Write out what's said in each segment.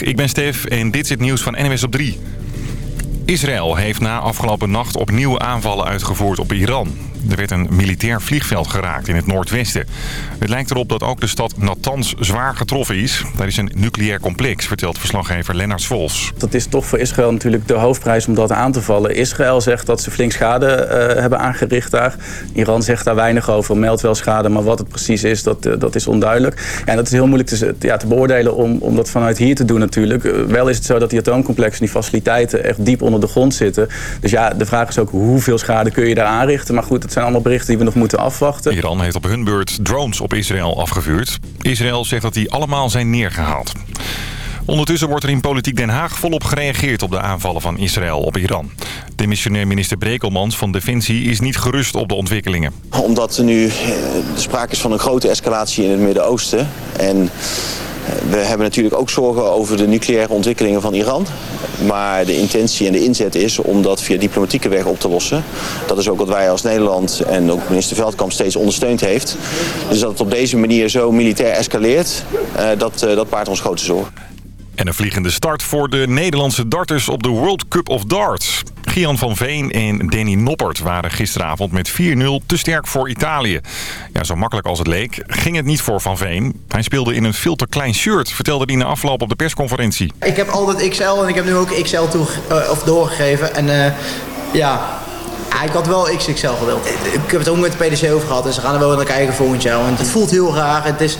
Ik ben Stef en dit is het nieuws van NWS op 3. Israël heeft na afgelopen nacht opnieuw aanvallen uitgevoerd op Iran. Er werd een militair vliegveld geraakt in het noordwesten. Het lijkt erop dat ook de stad Natanz zwaar getroffen is. Daar is een nucleair complex, vertelt verslaggever Lennart Vols. Dat is toch voor Israël natuurlijk de hoofdprijs om dat aan te vallen. Israël zegt dat ze flink schade uh, hebben aangericht daar. Iran zegt daar weinig over, meldt wel schade. Maar wat het precies is, dat, uh, dat is onduidelijk. Ja, dat is heel moeilijk te, ja, te beoordelen om, om dat vanuit hier te doen natuurlijk. Uh, wel is het zo dat die atoomcomplexen, die faciliteiten echt diep onder de grond zitten. Dus ja, de vraag is ook hoeveel schade kun je daar aanrichten. Maar goed, het zijn allemaal berichten die we nog moeten afwachten. Iran heeft op hun beurt drones op Israël afgevuurd. Israël zegt dat die allemaal zijn neergehaald. Ondertussen wordt er in Politiek Den Haag volop gereageerd op de aanvallen van Israël op Iran. De missionair minister Brekelmans van Defensie is niet gerust op de ontwikkelingen. Omdat er nu sprake is van een grote escalatie in het Midden-Oosten. En we hebben natuurlijk ook zorgen over de nucleaire ontwikkelingen van Iran. Maar de intentie en de inzet is om dat via diplomatieke weg op te lossen. Dat is ook wat wij als Nederland en ook minister Veldkamp steeds ondersteund heeft. Dus dat het op deze manier zo militair escaleert, dat, dat baart ons grote zorgen. En een vliegende start voor de Nederlandse darters op de World Cup of Darts. Gian van Veen en Danny Noppert waren gisteravond met 4-0 te sterk voor Italië. Ja, zo makkelijk als het leek ging het niet voor Van Veen. Hij speelde in een veel te klein shirt, vertelde hij na afloop op de persconferentie. Ik heb altijd XL en ik heb nu ook XL toe, uh, of doorgegeven. En uh, ja, ik had wel XXL gewild. Ik heb het ook met de PDC over gehad. En ze gaan er wel naar kijken volgend jaar. Want het voelt heel raar. Het is,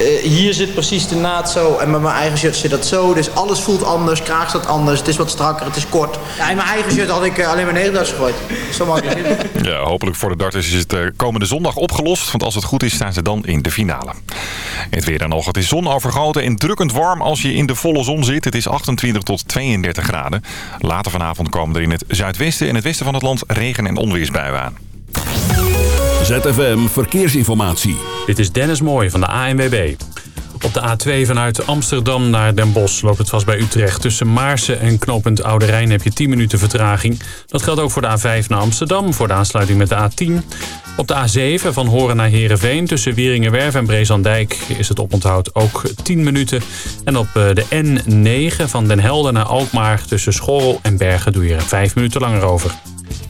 uh, hier zit precies de naad zo en met mijn eigen shirt zit dat zo. Dus alles voelt anders, kraag staat anders, het is wat strakker, het is kort. Ja, in mijn eigen shirt had ik uh, alleen maar Nederlands gegooid. Zo makkelijk. ja, hopelijk voor de darters is het uh, komende zondag opgelost. Want als het goed is, staan ze dan in de finale. Het weer dan nog. Het is zonovergoten en drukkend warm als je in de volle zon zit. Het is 28 tot 32 graden. Later vanavond komen er in het zuidwesten en het westen van het land regen- en onweersbuien aan. ZFM Verkeersinformatie. Dit is Dennis Mooij van de ANWB. Op de A2 vanuit Amsterdam naar Den Bosch loopt het vast bij Utrecht. Tussen Maarsen en knooppunt Oude Rijn heb je 10 minuten vertraging. Dat geldt ook voor de A5 naar Amsterdam, voor de aansluiting met de A10. Op de A7 van Horen naar Heerenveen tussen Wieringenwerf en Brezandijk is het oponthoud ook 10 minuten. En op de N9 van Den Helder naar Alkmaar tussen Schorrel en Bergen doe je er 5 minuten langer over.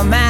a man.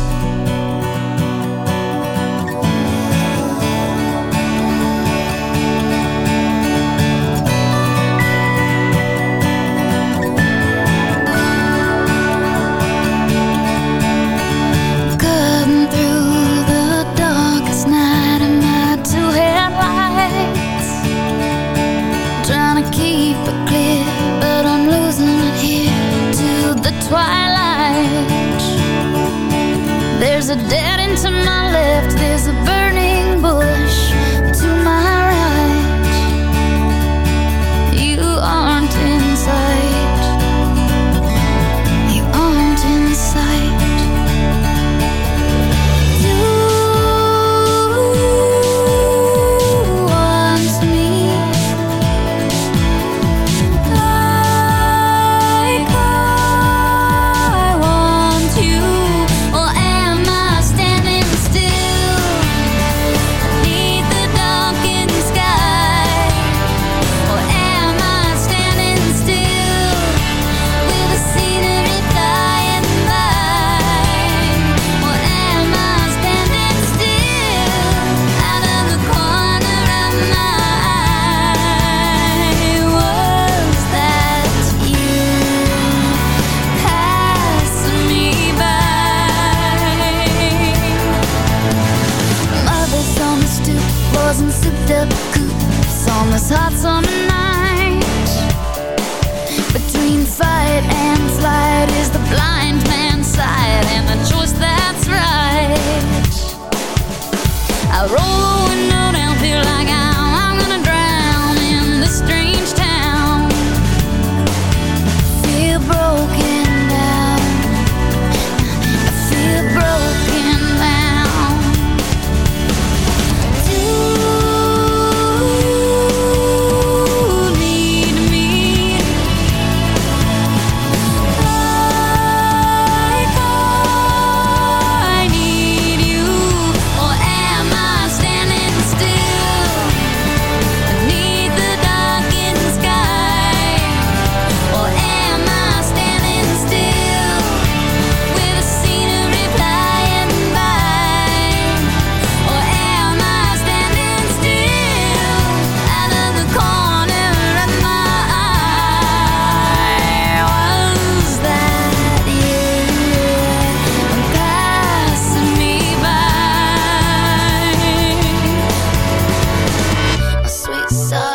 a dead end to my left. There's a so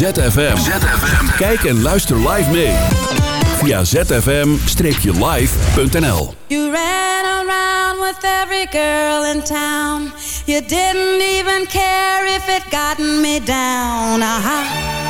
ZFM. ZFM. Kijk en luister live mee. Via zfm-live.nl You ran around with every girl in town. You didn't even care if it gotten me down. Aha.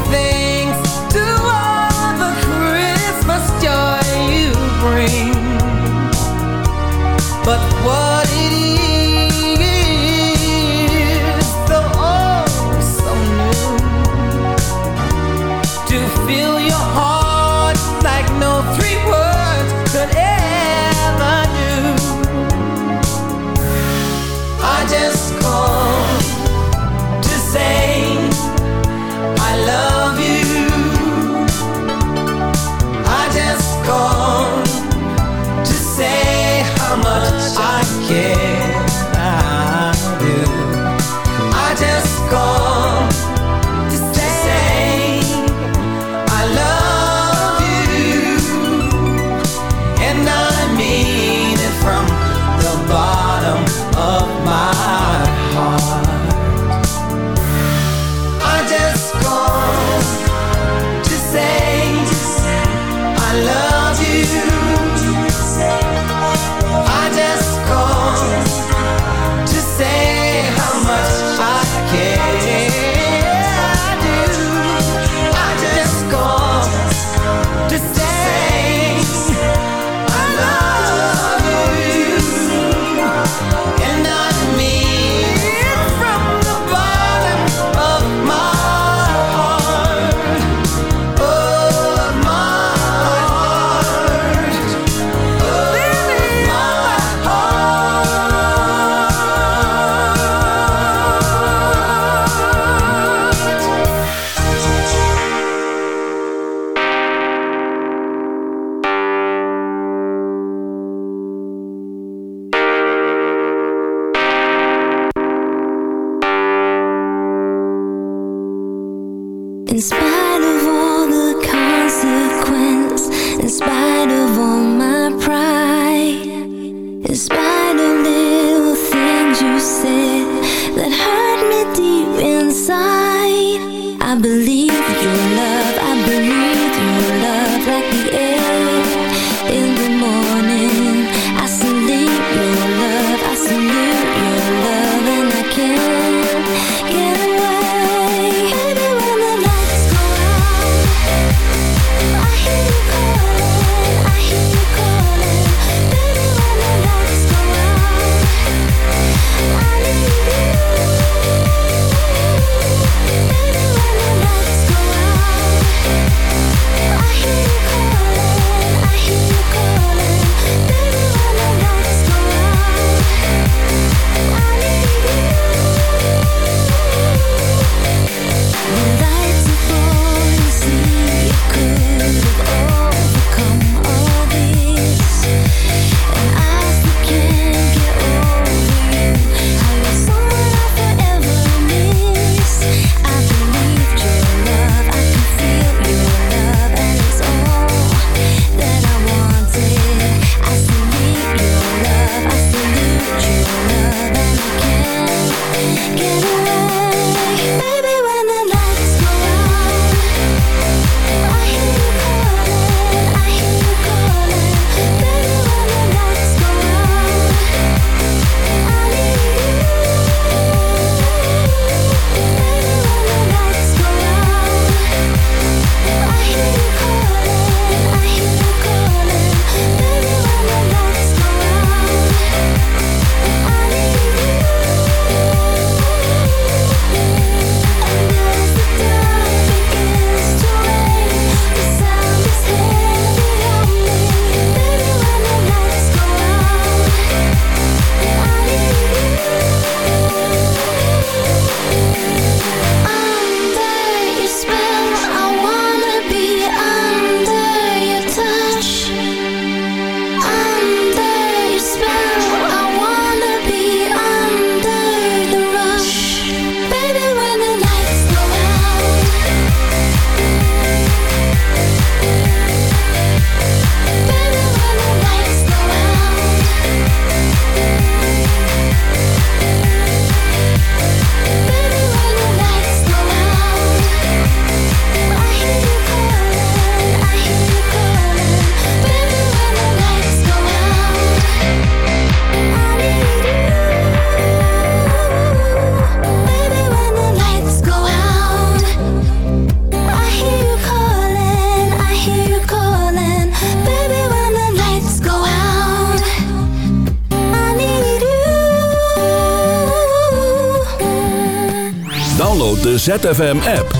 ZFM-app.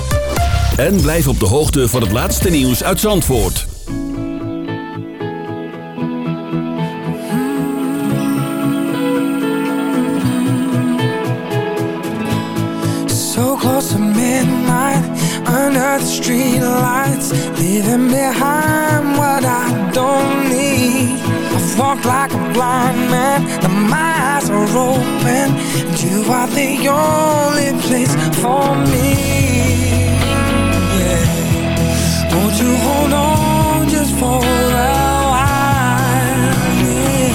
En blijf op de hoogte van het laatste nieuws uit Zandvoort. So close to midnight, under the streetlights Leaving behind what I don't need I've walked like blind man. Now my eyes are open. And you are the only place for me. Yeah. Won't you hold on just for a while? Yeah.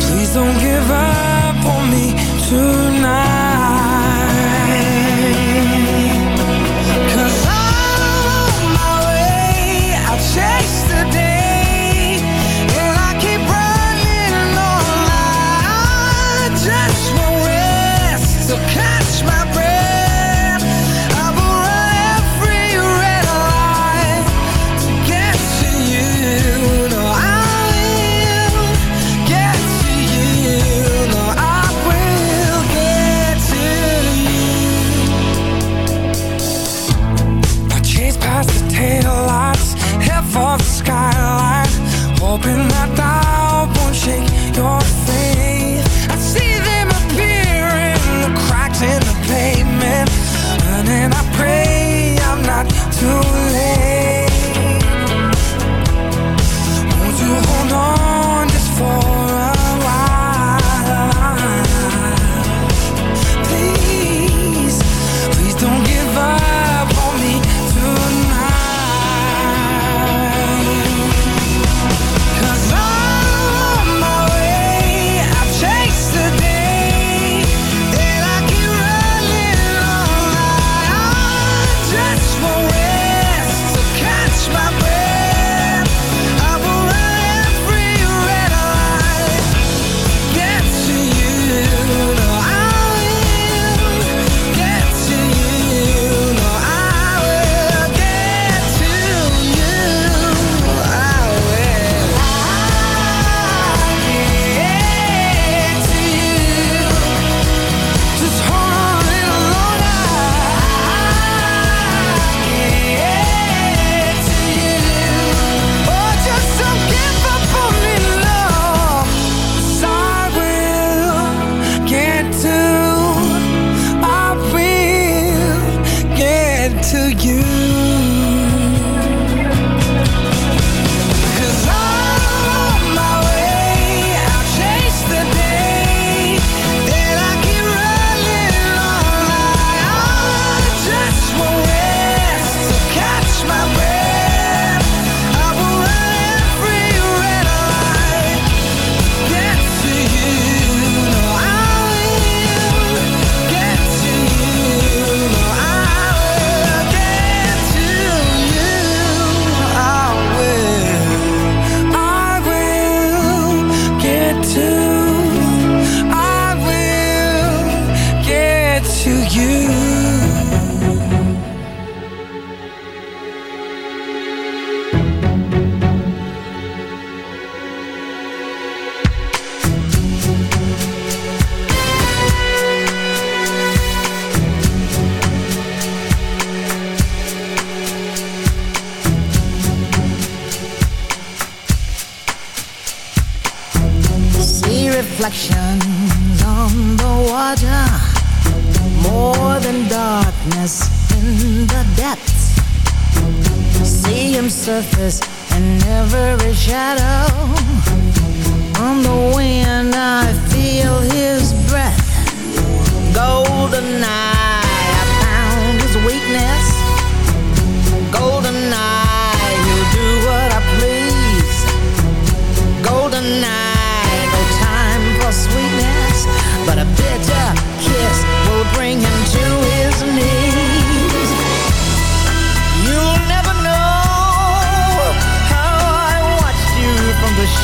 Please don't give up on me tonight.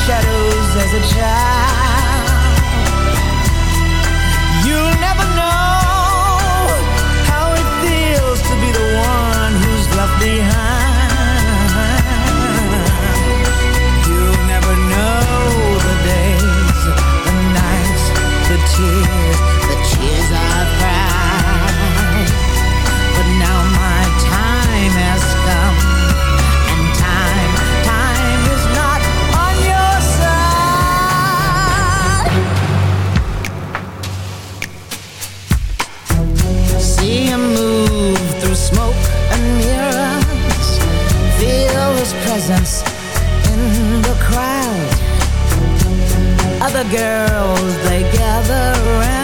shadows as a child. girls, they gather around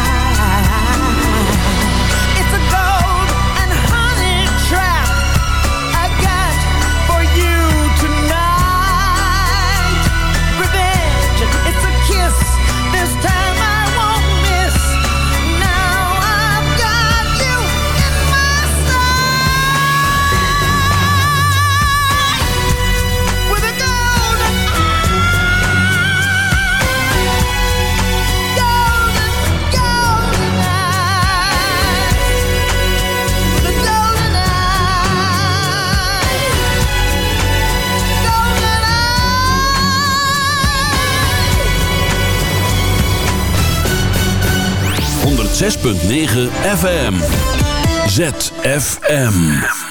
106.9 FM. ZFM.